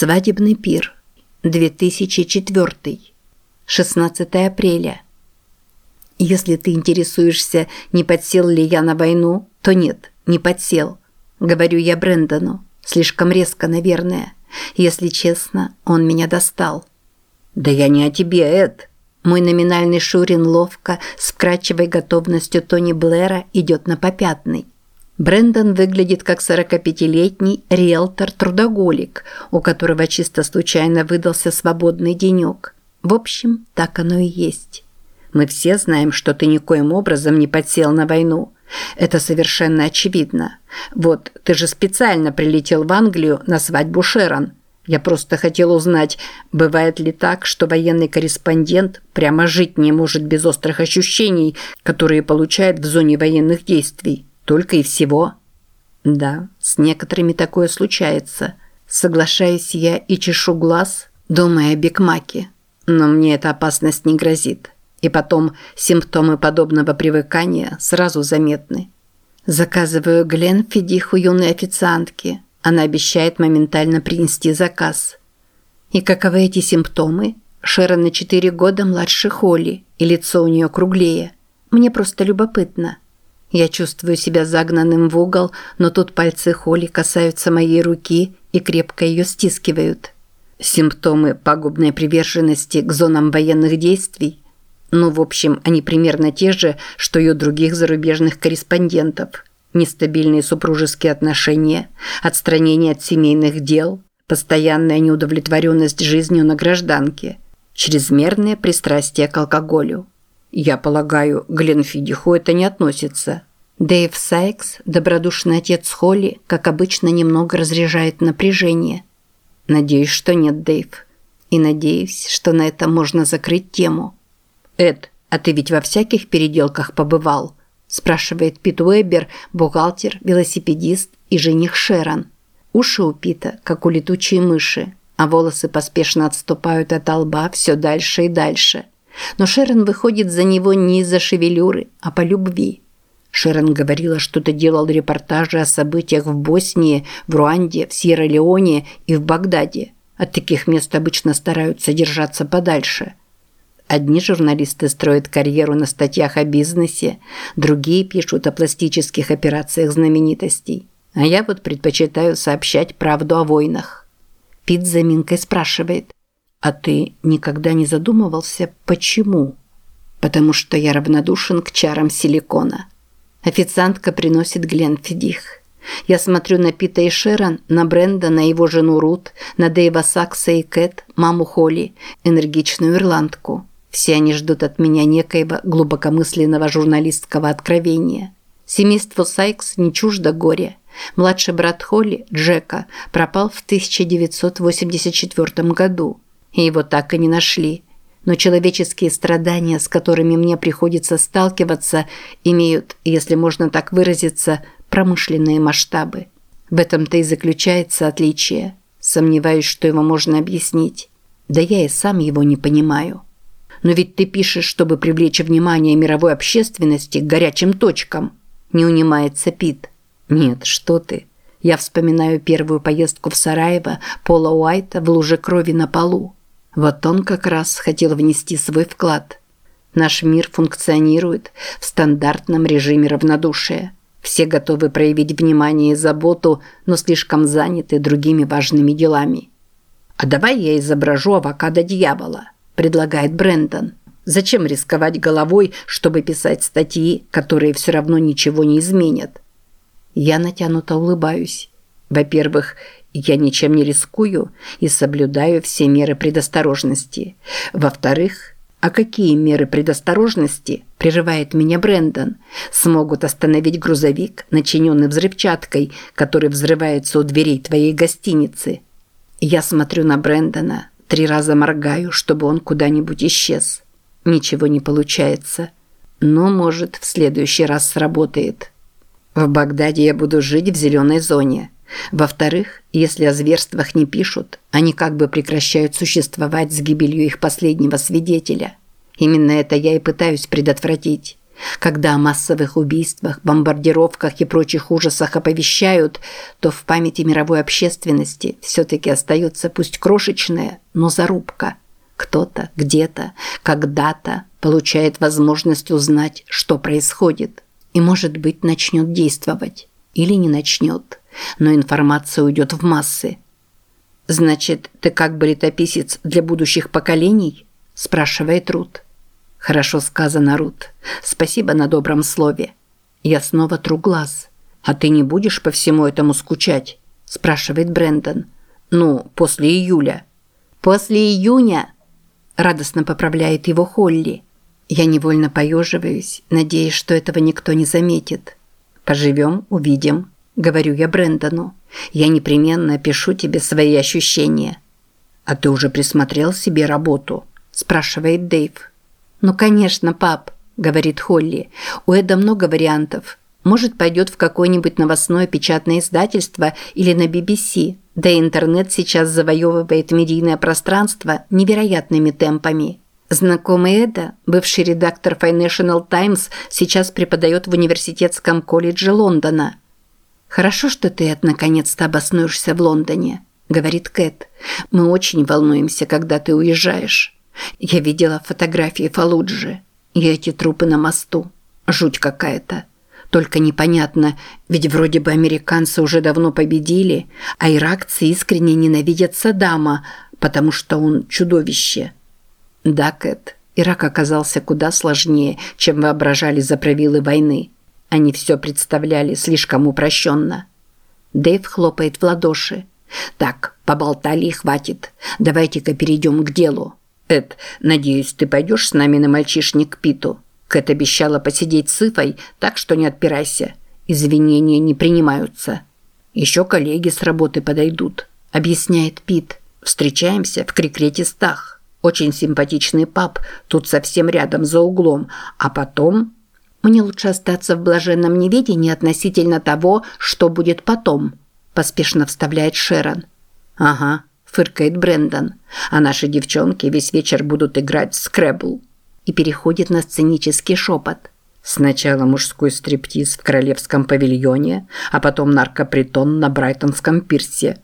Свадебный пир. 2004. 16 апреля. Если ты интересуешься, не подсел ли я на войну, то нет, не подсел. Говорю я Брэндону. Слишком резко, наверное. Если честно, он меня достал. Да я не о тебе, Эд. Мой номинальный Шурин ловко, с вкрадчивой готовностью Тони Блэра идет на попятный. Брендон выглядит как 45-летний риэлтор-трудоголик, у которого чисто случайно выдался свободный денек. В общем, так оно и есть. Мы все знаем, что ты никоим образом не подсел на войну. Это совершенно очевидно. Вот, ты же специально прилетел в Англию на свадьбу Шерон. Я просто хотел узнать, бывает ли так, что военный корреспондент прямо жить не может без острых ощущений, которые получает в зоне военных действий. Только и всего. Да, с некоторыми такое случается. Соглашаюсь я и чешу глаз, думая о Бекмаке. Но мне эта опасность не грозит. И потом симптомы подобного привыкания сразу заметны. Заказываю Гленфидих у юной официантки. Она обещает моментально принести заказ. И каковы эти симптомы? Шерон на 4 года младше Холли, и лицо у нее круглее. Мне просто любопытно. Я чувствую себя загнанным в угол, но тут пальцы Холли касаются моей руки и крепко ее стискивают. Симптомы пагубной приверженности к зонам военных действий? Ну, в общем, они примерно те же, что и у других зарубежных корреспондентов. Нестабильные супружеские отношения, отстранение от семейных дел, постоянная неудовлетворенность жизнью на гражданке, чрезмерное пристрастие к алкоголю. Я полагаю, Гленфидиху это не относится. Дэйв Сайкс, добродушный отец Холли, как обычно, немного разряжает напряжение. Надеюсь, что нет, Дэйв. И надеюсь, что на этом можно закрыть тему. Эд, а ты ведь во всяких переделках побывал? спрашивает Пит Уэббер, бухгалтер, велосипедист и жених Шерон. Уши у Пита, как у летучей мыши, а волосы поспешно отступают от лба все дальше и дальше. Но Шерон выходит за него не из-за шевелюры, а по любви. Шерон говорила, что ты делал репортажи о событиях в Боснии, в Руанде, в Сьерра-Леоне и в Багдаде. От таких мест обычно стараются держаться подальше. Одни журналисты строят карьеру на статьях о бизнесе, другие пишут о пластических операциях знаменитостей. А я вот предпочитаю сообщать правду о войнах. Пит заминкой спрашивает, а ты никогда не задумывался, почему? Потому что я равнодушен к чарам силикона. Официантка приносит Гленфидих. Я смотрю на Пита и Шерон, на Бренда, на его жену Рут, на Дэйва Сакса и Кэт, маму Холли, энергичную ирландку. Все они ждут от меня некоего глубокомысленного журналистского откровения. Семейство Сайкс не чуждо горя. Младший брат Холли, Джека, пропал в 1984 году и его так и не нашли. Но человеческие страдания, с которыми мне приходится сталкиваться, имеют, если можно так выразиться, промышленные масштабы. В этом-то и заключается отличие. Сомневаюсь, что его можно объяснить. Да я и сам его не понимаю. Но ведь ты пишешь, чтобы привлечь внимание мировой общественности к горячим точкам. Не унимается Пит. Нет, что ты. Я вспоминаю первую поездку в Сараево Пола Уайта в луже крови на полу. Вот он как раз хотел внести свой вклад. Наш мир функционирует в стандартном режиме равнодушия. Все готовы проявить внимание и заботу, но слишком заняты другими важными делами. «А давай я изображу авокадо дьявола», – предлагает Брэндон. «Зачем рисковать головой, чтобы писать статьи, которые все равно ничего не изменят?» Я натянуто улыбаюсь. Во-первых, я ничем не рискую и соблюдаю все меры предосторожности. Во-вторых, а какие меры предосторожности, прерывает меня Брендон, смогут остановить грузовик, начиненный взрывчаткой, который взрывается у дверей твоей гостиницы? Я смотрю на Брендона, три раза моргаю, чтобы он куда-нибудь исчез. Ничего не получается. Но, может, в следующий раз сработает. В Багдаде я буду жить в зеленой зоне. Во-вторых, если о зверствах не пишут, они как бы прекращают существовать с гибелью их последнего свидетеля. Именно это я и пытаюсь предотвратить. Когда о массовых убийствах, бомбардировках и прочих ужасах оповещают, то в памяти мировой общественности все-таки остается пусть крошечная, но зарубка. Кто-то, где-то, когда-то получает возможность узнать, что происходит. И, может быть, начнет действовать. Или не начнет. Но информация уйдет в массы. «Значит, ты как бы летописец для будущих поколений?» – спрашивает Рут. Хорошо сказано, Рут. Спасибо на добром слове. Я снова тру глаз. А ты не будешь по всему этому скучать? спрашивает Брендон. Ну, после июля. После июня, радостно поправляет его Холли. Я невольно поеживаюсь, надеясь, что этого никто не заметит. Поживем, увидим, говорю я Брендону. Я непременно опишу тебе свои ощущения. А ты уже присмотрел себе работу? спрашивает Дэйв. «Ну, конечно, пап», – говорит Холли. «У Эда много вариантов. Может, пойдет в какое-нибудь новостное печатное издательство или на BBC. Да и интернет сейчас завоевывает медийное пространство невероятными темпами». Знакомый Эда, бывший редактор Financial Times, сейчас преподает в университетском колледже Лондона. «Хорошо, что ты, наконец-то обоснуешься в Лондоне», – говорит Кэт. «Мы очень волнуемся, когда ты уезжаешь». Я видела фотографии Фалуджи и эти трупы на мосту. Жуть какая-то. Только непонятно, ведь вроде бы американцы уже давно победили, а иракцы искренне ненавидят Саддама, потому что он чудовище. Да, Кэт, Ирак оказался куда сложнее, чем воображали заправилы войны. Они все представляли слишком упрощенно. Дэйв хлопает в ладоши. «Так, поболтали и хватит. Давайте-ка перейдем к делу». Эд, надеюсь, ты пойдешь с нами на мальчишник Питу? Кэт обещала посидеть с Ифой, так что не отпирайся. Извинения не принимаются. Еще коллеги с работы подойдут, объясняет Пит. Встречаемся в Крикрете Стах. Очень симпатичный паб, тут совсем рядом за углом. А потом... Мне лучше остаться в блаженном неведении относительно того, что будет потом, поспешно вставляет Шерон. Ага, фыркает Брендон. А наши девчонки весь вечер будут играть в скребл. И переходит на сценический шепот. Сначала мужской стриптиз в королевском павильоне, а потом наркопритон на Брайтонском пирсе.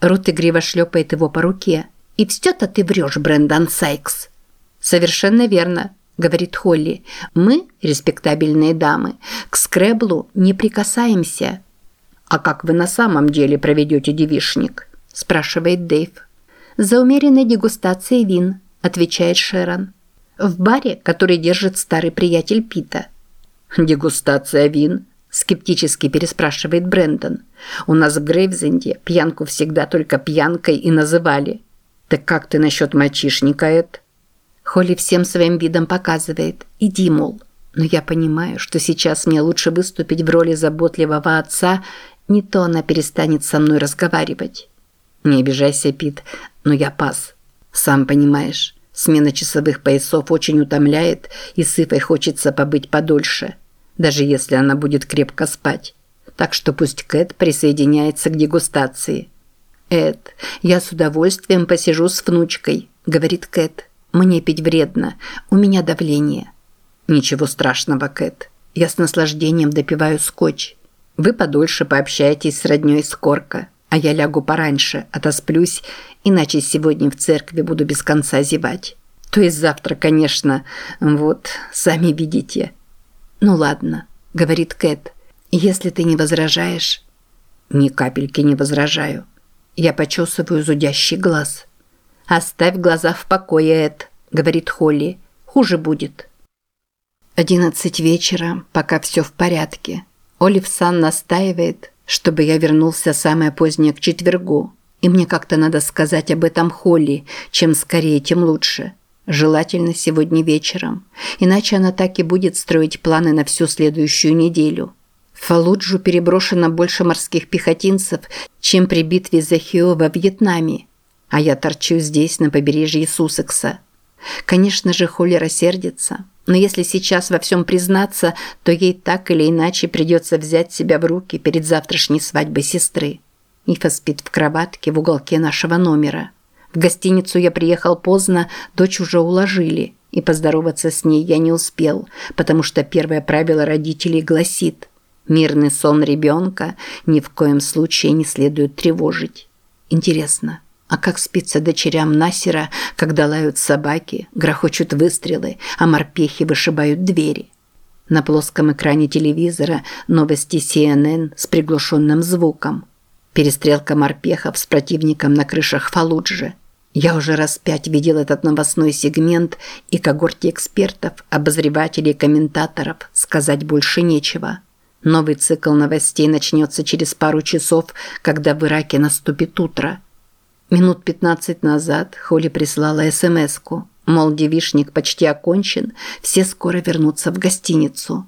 Рут игриво шлепает его по руке. «И все-то ты врешь, Брэндон Сайкс». «Совершенно верно», – говорит Холли. «Мы, респектабельные дамы, к скреблу не прикасаемся». «А как вы на самом деле проведете девишник?» спрашивает Дэйв. «За умеренной дегустацией вин», – отвечает Шерон. «В баре, который держит старый приятель Пита». «Дегустация вин?» – скептически переспрашивает Брэндон. «У нас в Грейвзенде пьянку всегда только пьянкой и называли. Так как ты насчет мальчишника, Эд?» Холли всем своим видом показывает. «Иди, мол». Но я понимаю, что сейчас мне лучше выступить в роли заботливого отца, не то она перестанет со мной разговаривать. Не обижайся, Пит, но я пас. Сам понимаешь, смена часовых поясов очень утомляет, и с Ифой хочется побыть подольше, даже если она будет крепко спать. Так что пусть Кэт присоединяется к дегустации. «Эд, я с удовольствием посижу с внучкой», – говорит Кэт. «Мне пить вредно, у меня давление». «Ничего страшного, Кэт. Я с наслаждением допиваю скотч. Вы подольше пообщаетесь с роднёй Скорка а я лягу пораньше, отосплюсь, иначе сегодня в церкви буду без конца зевать. То есть завтра, конечно, вот, сами видите. Ну ладно, говорит Кэт, если ты не возражаешь. Ни капельки не возражаю. Я почесываю зудящий глаз. Оставь глаза в покое, Эд, говорит Холли. Хуже будет. Одиннадцать вечера, пока все в порядке. Олив Сан настаивает, чтобы я вернулся самое позднее к четвергу. И мне как-то надо сказать об этом Холли, чем скорее, тем лучше. Желательно сегодня вечером. Иначе она так и будет строить планы на всю следующую неделю. В Фалуджу переброшено больше морских пехотинцев, чем при битве за Хио во Вьетнаме. А я торчу здесь, на побережье Сусекса. Конечно же, Холли рассердится. Но если сейчас во всем признаться, то ей так или иначе придется взять себя в руки перед завтрашней свадьбой сестры. Ифа спит в кроватке в уголке нашего номера. В гостиницу я приехал поздно, дочь уже уложили, и поздороваться с ней я не успел, потому что первое правило родителей гласит «Мирный сон ребенка ни в коем случае не следует тревожить». Интересно, а как спится дочерям Насера, когда лают собаки, грохочут выстрелы, а морпехи вышибают двери? На плоском экране телевизора новости CNN с приглушенным звуком. Перестрелка морпехов с противником на крышах Фалуджи. Я уже раз пять видел этот новостной сегмент, и когорте экспертов, обозревателей и комментаторов сказать больше нечего. Новый цикл новостей начнется через пару часов, когда в Ираке наступит утро. Минут 15 назад Холли прислала СМС-ку. Мол, девишник почти окончен, все скоро вернутся в гостиницу.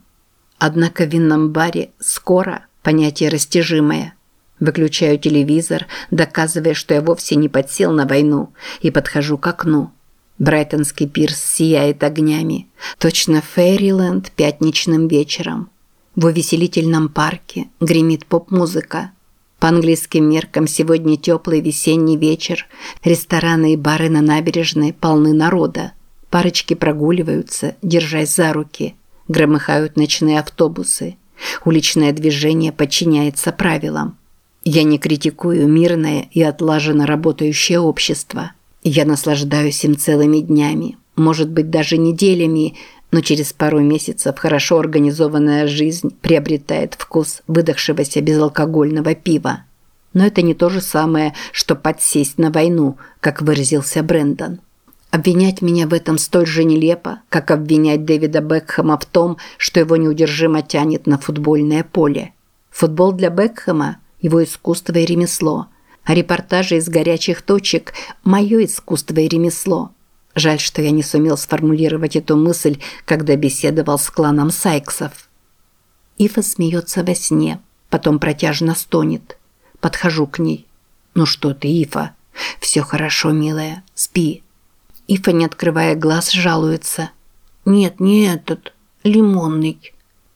Однако в винном баре «скоро» – понятие растяжимое. Выключаю телевизор, доказывая, что я вовсе не подсел на войну, и подхожу к окну. Брайтонский пирс сияет огнями. Точно Фейриленд пятничным вечером. В увеселительном парке гремит поп-музыка. По английским меркам сегодня теплый весенний вечер. Рестораны и бары на набережной полны народа. Парочки прогуливаются, держась за руки. Громыхают ночные автобусы. Уличное движение подчиняется правилам. Я не критикую мирное и отлаженно работающее общество. Я наслаждаюсь им целыми днями, может быть даже неделями, но через пару месяцев хорошо организованная жизнь приобретает вкус выдохшегося безалкогольного пива. Но это не то же самое, что подсесть на войну, как выразился Брендон. Обвинять меня в этом столь же нелепо, как обвинять Дэвида Бекхэма в том, что его неудержимо тянет на футбольное поле. Футбол для Бекхэма – его искусство и ремесло, а репортажи из горячих точек – мое искусство и ремесло – Жаль, что я не сумел сформулировать эту мысль, когда беседовал с кланом Сайксов. Ифа смеется во сне, потом протяжно стонет. Подхожу к ней. «Ну что ты, Ифа? Все хорошо, милая, спи». Ифа, не открывая глаз, жалуется. «Нет, не этот, лимонный».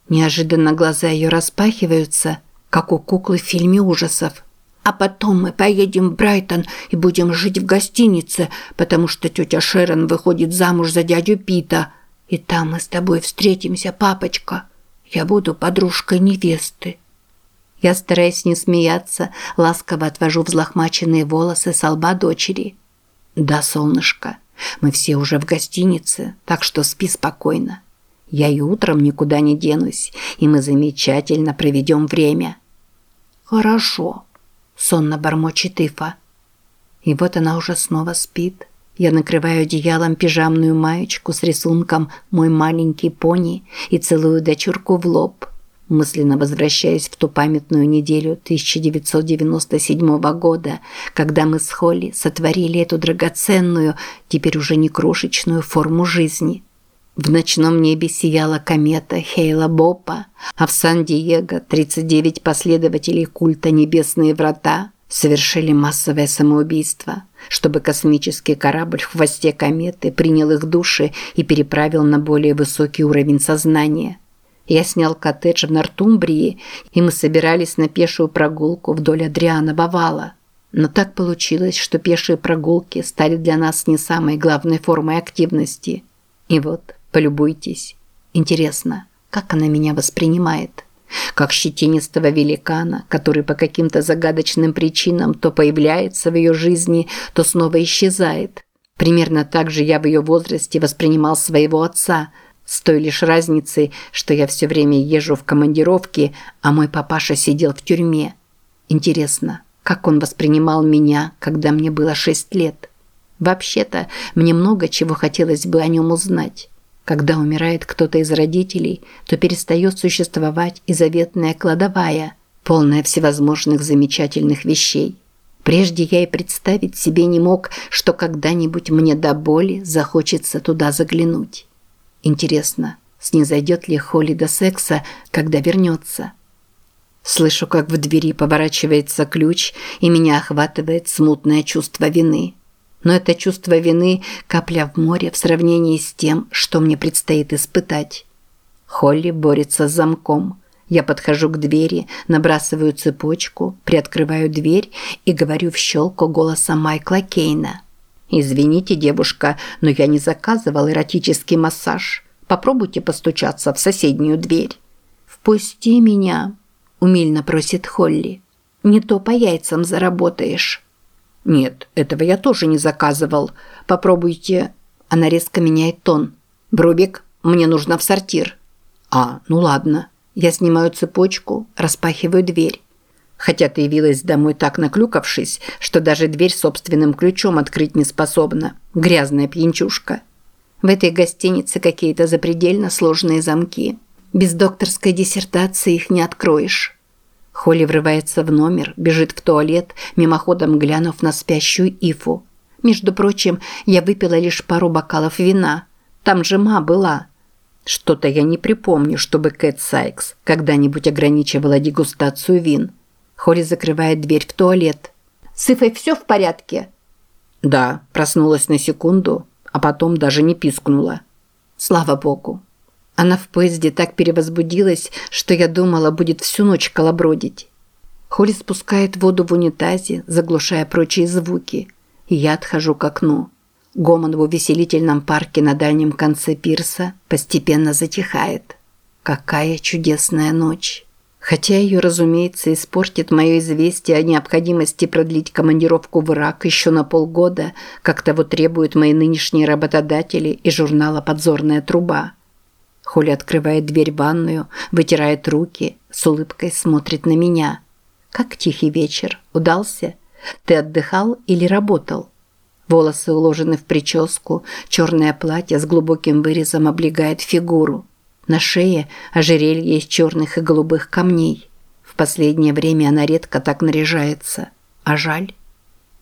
Неожиданно глаза ее распахиваются, как у куклы в фильме ужасов. А потом мы поедем в Брайтон и будем жить в гостинице, потому что тетя Шерон выходит замуж за дядю Пита. И там мы с тобой встретимся, папочка. Я буду подружкой невесты». Я, стараясь не смеяться, ласково отвожу взлохмаченные волосы с лба дочери. «Да, солнышко, мы все уже в гостинице, так что спи спокойно. Я и утром никуда не денусь, и мы замечательно проведем время». «Хорошо», сонно бормочет Ифа. И вот она уже снова спит. Я накрываю одеялом пижамную маечку с рисунком «Мой маленький пони» и целую дочурку в лоб, мысленно возвращаясь в ту памятную неделю 1997 года, когда мы с Холли сотворили эту драгоценную, теперь уже не крошечную форму жизни – в ночном небе сияла комета Хейла Боппа, а в Сан-Диего 39 последователей культа «Небесные врата» совершили массовое самоубийство, чтобы космический корабль в хвосте кометы принял их души и переправил на более высокий уровень сознания. Я снял коттедж в Нортумбрии, и мы собирались на пешую прогулку вдоль Адрианова вала. Но так получилось, что пешие прогулки стали для нас не самой главной формой активности. И вот Полюбуйтесь. Интересно, как она меня воспринимает? Как щетинистого великана, который по каким-то загадочным причинам то появляется в ее жизни, то снова исчезает. Примерно так же я в ее возрасте воспринимал своего отца, с той лишь разницей, что я все время езжу в командировки, а мой папаша сидел в тюрьме. Интересно, как он воспринимал меня, когда мне было шесть лет? Вообще-то, мне много чего хотелось бы о нем узнать. Когда умирает кто-то из родителей, то перестает существовать и заветная кладовая, полная всевозможных замечательных вещей. Прежде я и представить себе не мог, что когда-нибудь мне до боли захочется туда заглянуть. Интересно, снизойдет ли Холли до секса, когда вернется? Слышу, как в двери поворачивается ключ, и меня охватывает смутное чувство вины. Но это чувство вины – капля в море в сравнении с тем, что мне предстоит испытать. Холли борется с замком. Я подхожу к двери, набрасываю цепочку, приоткрываю дверь и говорю в щелку голосом Майкла Кейна. «Извините, девушка, но я не заказывал эротический массаж. Попробуйте постучаться в соседнюю дверь». «Впусти меня», – умильно просит Холли. «Не то по яйцам заработаешь». «Нет, этого я тоже не заказывал. Попробуйте...» Она резко меняет тон. «Брубик, мне нужно в сортир». «А, ну ладно». Я снимаю цепочку, распахиваю дверь. Хотя ты явилась домой так наклюкавшись, что даже дверь собственным ключом открыть не способна. Грязная пьянчушка. В этой гостинице какие-то запредельно сложные замки. Без докторской диссертации их не откроешь. Холли врывается в номер, бежит в туалет, мимоходом глянув на спящую Ифу. Между прочим, я выпила лишь пару бокалов вина. Там же ма была. Что-то я не припомню, чтобы Кэт Сайкс когда-нибудь ограничивала дегустацию вин. Холли закрывает дверь в туалет. «С Ифой все в порядке?» «Да», проснулась на секунду, а потом даже не пискнула. Слава богу. Она в поезде так перевозбудилась, что я думала, будет всю ночь колобродить. Холли спускает воду в унитазе, заглушая прочие звуки, и я отхожу к окну. Гомон в увеселительном парке на дальнем конце пирса постепенно затихает. Какая чудесная ночь! Хотя ее, разумеется, испортит мое известие о необходимости продлить командировку в Ирак еще на полгода, как того требуют мои нынешние работодатели и журнала «Подзорная труба». Холли открывает дверь в ванную, вытирает руки, с улыбкой смотрит на меня. «Как тихий вечер. Удался? Ты отдыхал или работал?» Волосы уложены в прическу, черное платье с глубоким вырезом облегает фигуру. На шее ожерелье из черных и голубых камней. В последнее время она редко так наряжается. А жаль.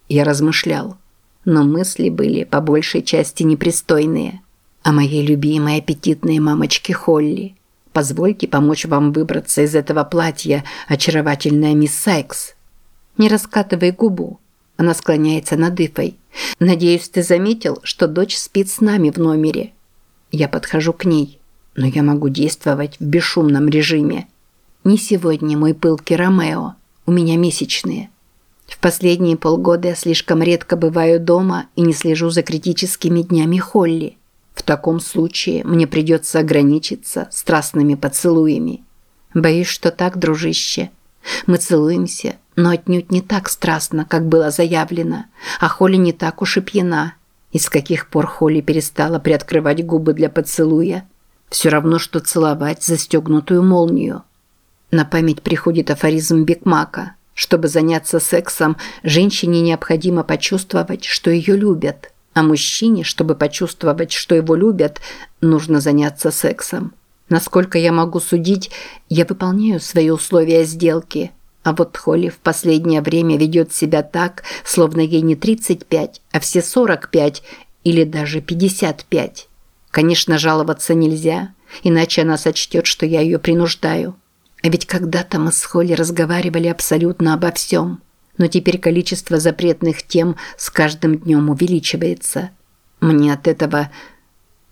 Я размышлял. Но мысли были по большей части непристойные. О моей любимой аппетитной мамочке Холли. Позвольте помочь вам выбраться из этого платья, очаровательная мисс Сайкс. Не раскатывай губу. Она склоняется над Ифой. «Надеюсь, ты заметил, что дочь спит с нами в номере?» Я подхожу к ней, но я могу действовать в бесшумном режиме. Не сегодня, мой пылкий Ромео. У меня месячные. В последние полгода я слишком редко бываю дома и не слежу за критическими днями Холли. В таком случае мне придется ограничиться страстными поцелуями. Боюсь, что так, дружище. Мы целуемся, но отнюдь не так страстно, как было заявлено, а Холли не так уж и пьяна. И с каких пор Холли перестала приоткрывать губы для поцелуя? Все равно, что целовать застегнутую молнию. На память приходит афоризм Бекмака. Чтобы заняться сексом, женщине необходимо почувствовать, что ее любят, а мужчине, чтобы почувствовать, что его любят, нужно заняться сексом. Насколько я могу судить, я выполняю свои условия сделки – а вот Холли в последнее время ведет себя так, словно ей не 35, а все 45 или даже 55. Конечно, жаловаться нельзя, иначе она сочтет, что я ее принуждаю. А ведь когда-то мы с Холли разговаривали абсолютно обо всем. Но теперь количество запретных тем с каждым днем увеличивается. Мне от этого...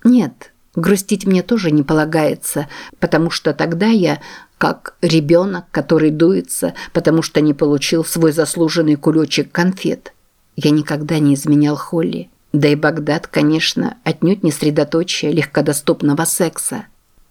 Нет, грустить мне тоже не полагается, потому что тогда я как ребенок, который дуется, потому что не получил свой заслуженный кулечек конфет. Я никогда не изменял Холли. Да и Багдад, конечно, отнюдь не средоточие легкодоступного секса.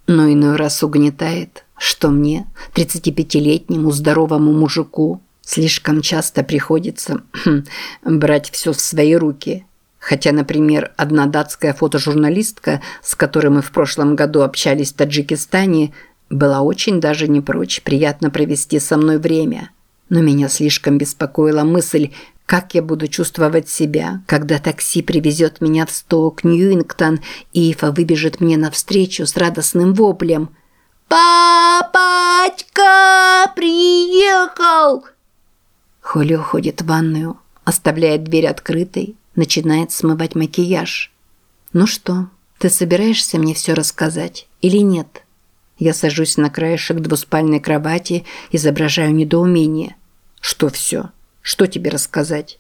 Но иной раз угнетает, что мне, 35-летнему здоровому мужику, слишком часто приходится хм, брать все в свои руки. Хотя, например, одна датская фотожурналистка, с которой мы в прошлом году общались в Таджикистане, была очень даже не прочь приятно провести со мной время. Но меня слишком беспокоила мысль, как я буду чувствовать себя, когда такси привезет меня в Сток, Ньюингтон, и Ифа выбежит мне навстречу с радостным воплем. «Папочка приехал!» Холли уходит в ванную, оставляет дверь открытой, начинает смывать макияж. «Ну что, ты собираешься мне все рассказать или нет?» Я сажусь на краешек двуспальной кровати, изображаю недоумение. Что все? Что тебе рассказать?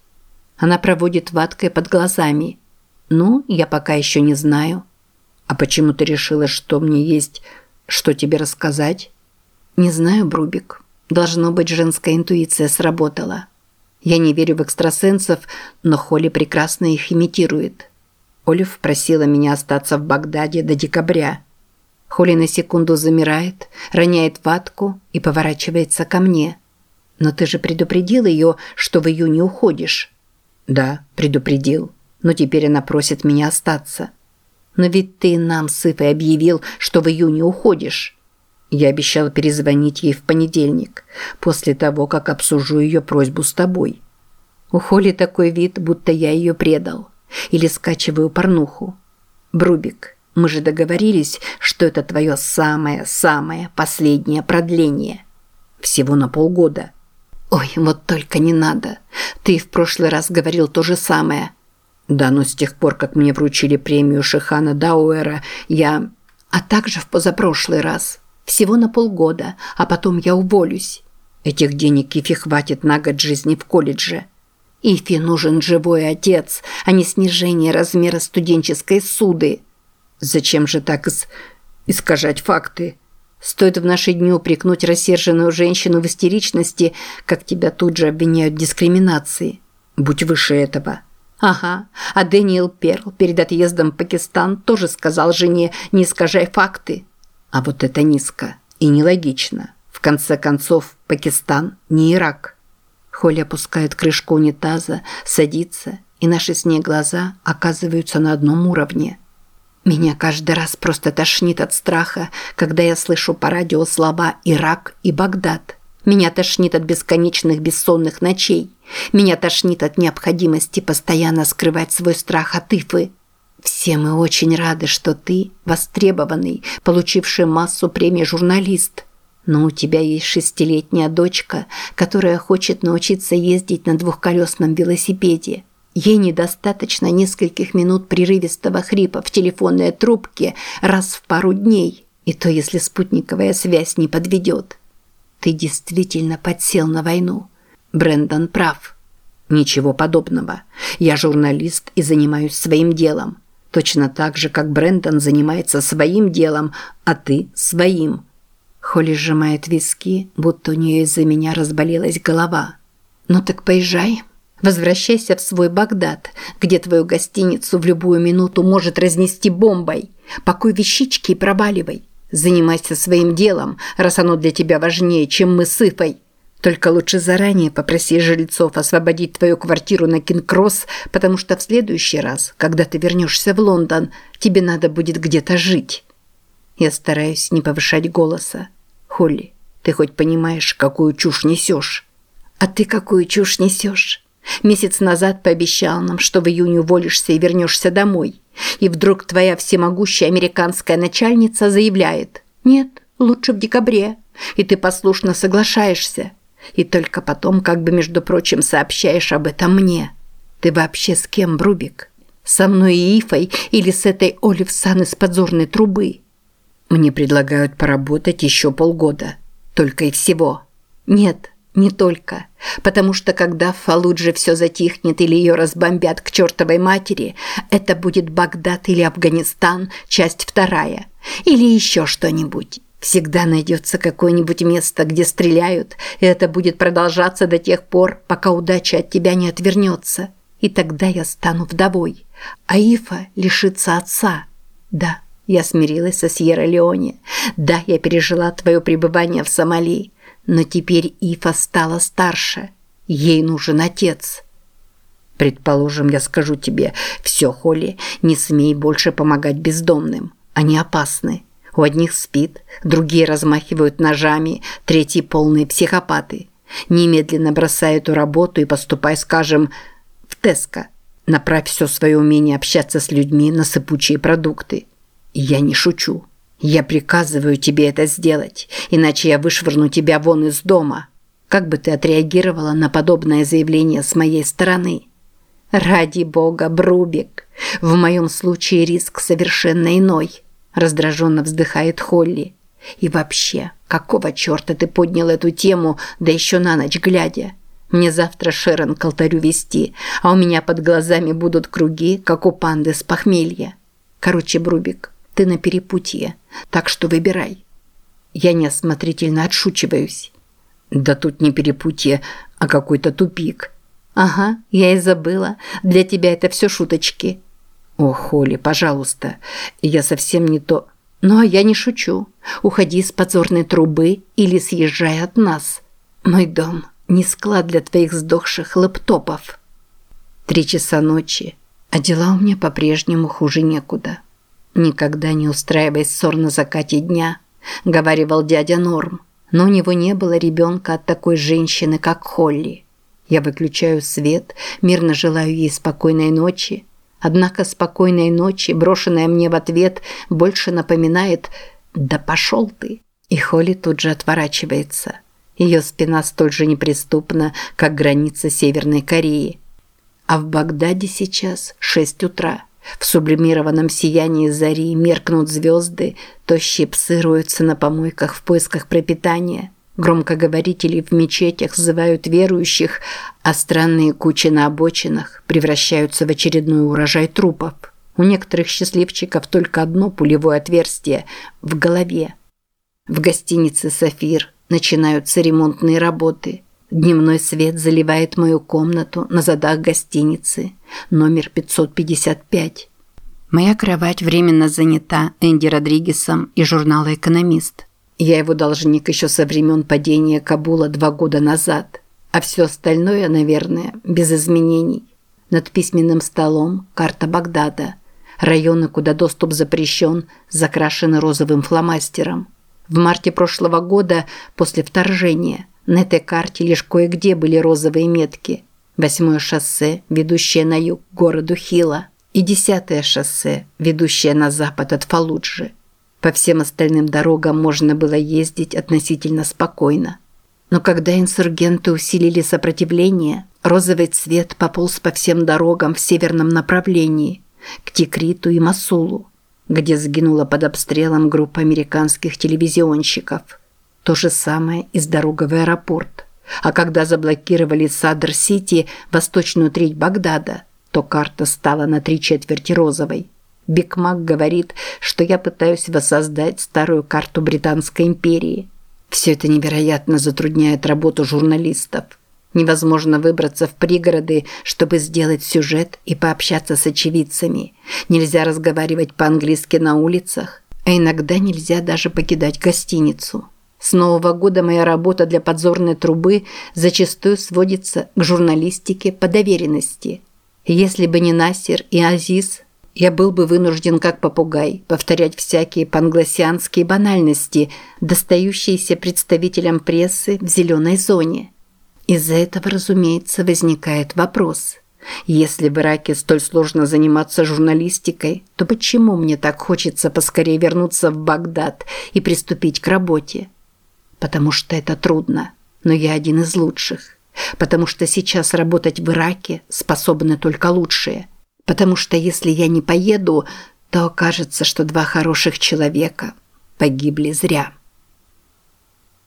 Она проводит ваткой под глазами. Ну, я пока еще не знаю. А почему ты решила, что мне есть что тебе рассказать? Не знаю, Брубик. Должно быть, женская интуиция сработала. Я не верю в экстрасенсов, но Холли прекрасно их имитирует. Олив просила меня остаться в Багдаде до декабря. Холли на секунду замирает, роняет ватку и поворачивается ко мне. «Но ты же предупредил ее, что в июне уходишь?» «Да, предупредил. Но теперь она просит меня остаться». «Но ведь ты нам с Ифой объявил, что в июне уходишь». Я обещал перезвонить ей в понедельник, после того, как обсужу ее просьбу с тобой. У Холли такой вид, будто я ее предал. Или скачиваю порнуху. Брубик, мы же договорились, что это твое самое-самое последнее продление. Всего на полгода. Ой, вот только не надо. Ты в прошлый раз говорил то же самое. Да, но с тех пор, как мне вручили премию Шихана Дауэра, я... А также в позапрошлый раз. Всего на полгода, а потом я уволюсь. Этих денег Ифи хватит на год жизни в колледже. Ифи нужен живой отец, а не снижение размера студенческой суды. Зачем же так ис... искажать факты? Стоит в наши дни упрекнуть рассерженную женщину в истеричности, как тебя тут же обвиняют в дискриминации. Будь выше этого. Ага, а Дэниел Перл перед отъездом в Пакистан тоже сказал жене «не искажай факты». А вот это низко и нелогично. В конце концов, Пакистан не Ирак. Холли опускает крышку унитаза, садится, и наши с ней глаза оказываются на одном уровне. Меня каждый раз просто тошнит от страха, когда я слышу по радио слова «Ирак» и «Багдад». Меня тошнит от бесконечных бессонных ночей. Меня тошнит от необходимости постоянно скрывать свой страх от Ифы. Все мы очень рады, что ты востребованный, получивший массу премий журналист. Но у тебя есть шестилетняя дочка, которая хочет научиться ездить на двухколесном велосипеде. Ей недостаточно нескольких минут прерывистого хрипа в телефонной трубке раз в пару дней, и то если спутниковая связь не подведет. Ты действительно подсел на войну. Брендон прав. Ничего подобного. Я журналист и занимаюсь своим делом. Точно так же, как Брендон занимается своим делом, а ты своим. Холли сжимает виски, будто у нее из-за меня разболелась голова. Ну так поезжай. Возвращайся в свой Багдад, где твою гостиницу в любую минуту может разнести бомбой. Пакуй вещички и проваливай. Занимайся своим делом, раз оно для тебя важнее, чем мы с Ифой. Только лучше заранее попроси жильцов освободить твою квартиру на Кинг-Кросс, потому что в следующий раз, когда ты вернешься в Лондон, тебе надо будет где-то жить. Я стараюсь не повышать голоса. Холли, ты хоть понимаешь, какую чушь несешь? А ты какую чушь несешь? Месяц назад пообещал нам, что в июне уволишься и вернешься домой. И вдруг твоя всемогущая американская начальница заявляет «Нет, лучше в декабре». И ты послушно соглашаешься. И только потом, как бы, между прочим, сообщаешь об этом мне. Ты вообще с кем, Брубик? Со мной и Ифой или с этой Олив Сан из подзорной трубы? Мне предлагают поработать еще полгода. Только и всего. Нет, не только. Потому что когда в Фалудже все затихнет или ее разбомбят к чертовой матери, это будет Багдад или Афганистан, часть вторая. Или еще что-нибудь. Всегда найдется какое-нибудь место, где стреляют, и это будет продолжаться до тех пор, пока удача от тебя не отвернется. И тогда я стану вдовой. А Ифа лишится отца. Да, я смирилась со Сьерра-Леоне. Да, я пережила твое пребывание в Сомали. Но теперь Ифа стала старше. Ей нужен отец. Предположим, я скажу тебе, все, Холли, не смей больше помогать бездомным. Они опасны. У одних спит, другие размахивают ножами, третьи полные психопаты. Немедленно бросай эту работу и поступай, скажем, в Теско. Направь все свое умение общаться с людьми на сыпучие продукты. я не шучу. Я приказываю тебе это сделать, иначе я вышвырну тебя вон из дома. Как бы ты отреагировала на подобное заявление с моей стороны? Ради бога, Брубик. В моем случае риск совершенно иной раздраженно вздыхает Холли. И вообще, какого черта ты поднял эту тему, да еще на ночь глядя? Мне завтра Шерон к алтарю вести, а у меня под глазами будут круги, как у панды с похмелья. Короче, Брубик, ты на перепутье, так что выбирай. Я неосмотрительно отшучиваюсь. Да тут не перепутье, а какой-то тупик. Ага, я и забыла. Для тебя это все шуточки. О, Холли, пожалуйста. Я совсем не то. Ну, а я не шучу. Уходи с подзорной трубы или съезжай от нас. Мой дом не склад для твоих сдохших лэптопов. Три часа ночи, а дела у меня по-прежнему хуже некуда. Никогда не устраивай ссор на закате дня, говаривал дядя Норм. Но у него не было ребенка от такой женщины, как Холли. Я выключаю свет, мирно желаю ей спокойной ночи. Однако спокойной ночи, брошенная мне в ответ, больше напоминает «Да пошел ты!» И Холли тут же отворачивается. Ее спина столь же неприступна, как граница Северной Кореи. А в Багдаде сейчас 6 утра. В сублимированном сиянии зари меркнут звезды, тощие псы роются на помойках в поисках пропитания. Громкоговорители в мечетях зывают верующих, а странные кучи на обочинах превращаются в очередной урожай трупов. У некоторых счастливчиков только одно пулевое отверстие в голове. В гостинице «Сафир» начинаются ремонтные работы – Дневной свет заливает мою комнату на задах гостиницы, номер 555. Моя кровать временно занята Энди Родригесом и журнала «Экономист». Я его должник еще со времен падения Кабула два года назад, а все остальное, наверное, без изменений. Над письменным столом карта Багдада. Районы, куда доступ запрещен, закрашены розовым фломастером. В марте прошлого года, после вторжения – на этой карте лишь кое-где были розовые метки. Восьмое шоссе, ведущее на юг к городу Хила, и десятое шоссе, ведущее на запад от Фалуджи. По всем остальным дорогам можно было ездить относительно спокойно. Но когда инсургенты усилили сопротивление, розовый цвет пополз по всем дорогам в северном направлении, к Тикриту и Масулу, где сгинула под обстрелом группа американских телевизионщиков – то же самое и с дорогой в аэропорт. А когда заблокировали Садр-Сити, восточную треть Багдада, то карта стала на три четверти розовой. Биг говорит, что я пытаюсь воссоздать старую карту Британской империи. Все это невероятно затрудняет работу журналистов. Невозможно выбраться в пригороды, чтобы сделать сюжет и пообщаться с очевидцами. Нельзя разговаривать по-английски на улицах, а иногда нельзя даже покидать гостиницу. С Нового года моя работа для подзорной трубы зачастую сводится к журналистике по доверенности. Если бы не Насер и Азиз, я был бы вынужден как попугай повторять всякие пангласианские банальности, достающиеся представителям прессы в зеленой зоне. Из-за этого, разумеется, возникает вопрос. Если в Ираке столь сложно заниматься журналистикой, то почему мне так хочется поскорее вернуться в Багдад и приступить к работе? Потому что это трудно, но я один из лучших. Потому что сейчас работать в Ираке способны только лучшие. Потому что если я не поеду, то окажется, что два хороших человека погибли зря.